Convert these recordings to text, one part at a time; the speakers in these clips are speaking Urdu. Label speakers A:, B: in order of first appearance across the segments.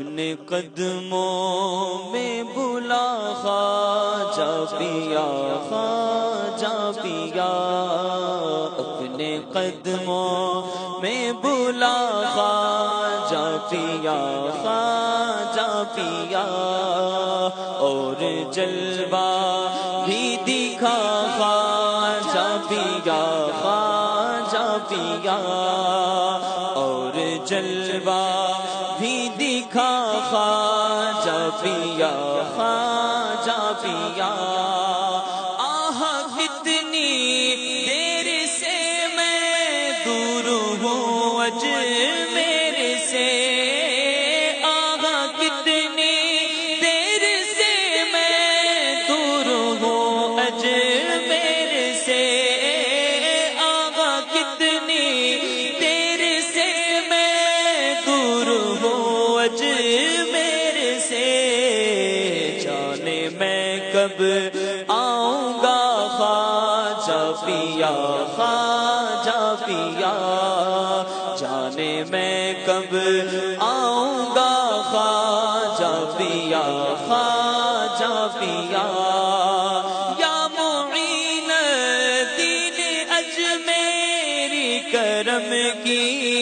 A: اپنے قدموں میں بلا خواجہ پیا خواجہ پیا۔ اپنے قدموں میں بلا خواجہ پیا خواجہ پیا۔ اور جلوہ بھی دکھا، خواجہ پیا خواجہ پیا۔ اور جلوہ بھی دکھا خواجہ پیا خواجہ پیا۔ آہ کتنی دیر سے میں دور ہوں اج میرے سے۔ آہ کتنی دیر سے میں دور ہوں اج آؤں گا خواجہ پیا خواجہ پیا۔ جانے میں کب آؤں گا خواجہ پیا خواجہ پیا۔ یا معین، دین اج میری کرم کی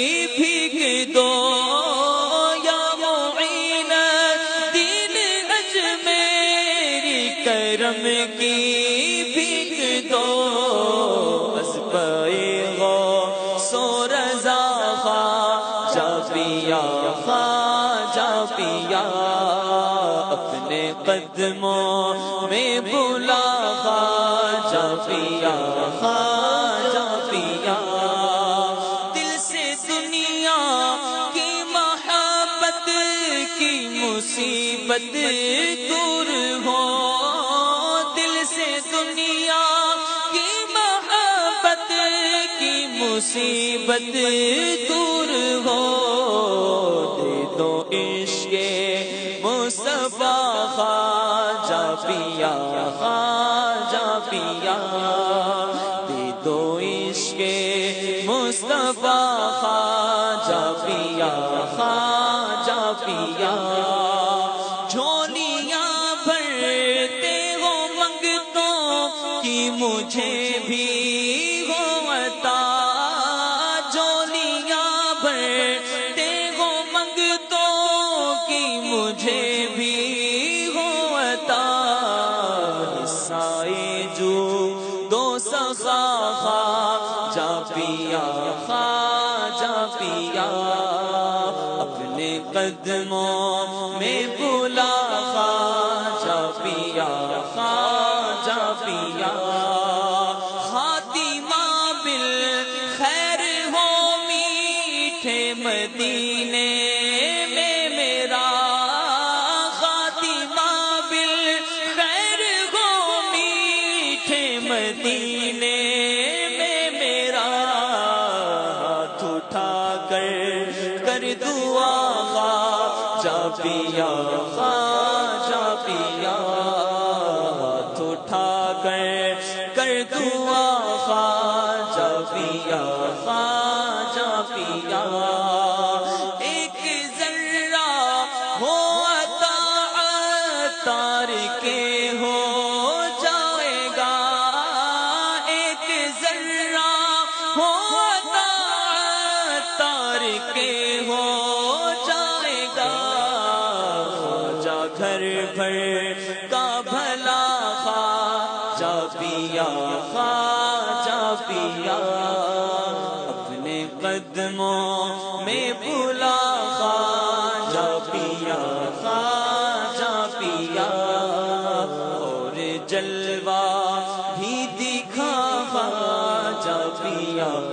A: کرم کی بھیگ دو، بس پائے گو سو رضا خواجہ پیا خواجہ پیا۔ اپنے قدموں میں بلا خواجہ پیا خواجہ پیا۔ دل سے دنیا کی محبت، کی مصیبت دور ہو۔ مصیبت دور ہو، دے دو عشق مصطفیٰ خواجہ پیا خواجہ پیا۔ دے دو عشق مصطفیٰ خواجہ پیا خواجہ پیا۔ جھولیاں بھرتے ہو منگتوں کی مجھے بھی دو خا جا پیا خا جا پیا اپنے قدموں میں بلا خا مدینے میں میرا ہاتھ اٹھا کر کر دعا خواجہ پیا خواجہ پیا، ہاتھ اٹھا کر کر دعا خواجہ پیا خواجہ پیا۔ ایک ذرہ ہو عطا تار کے کے ہو جائے گا۔ خواجہ گھر بھر کا بھلا خواجہ پیا خواجہ پیا۔ اپنے قدموں میں بلا خواجہ پیا خواجہ پیا۔ اور جلوہ بھی دکھا خواجہ پیا۔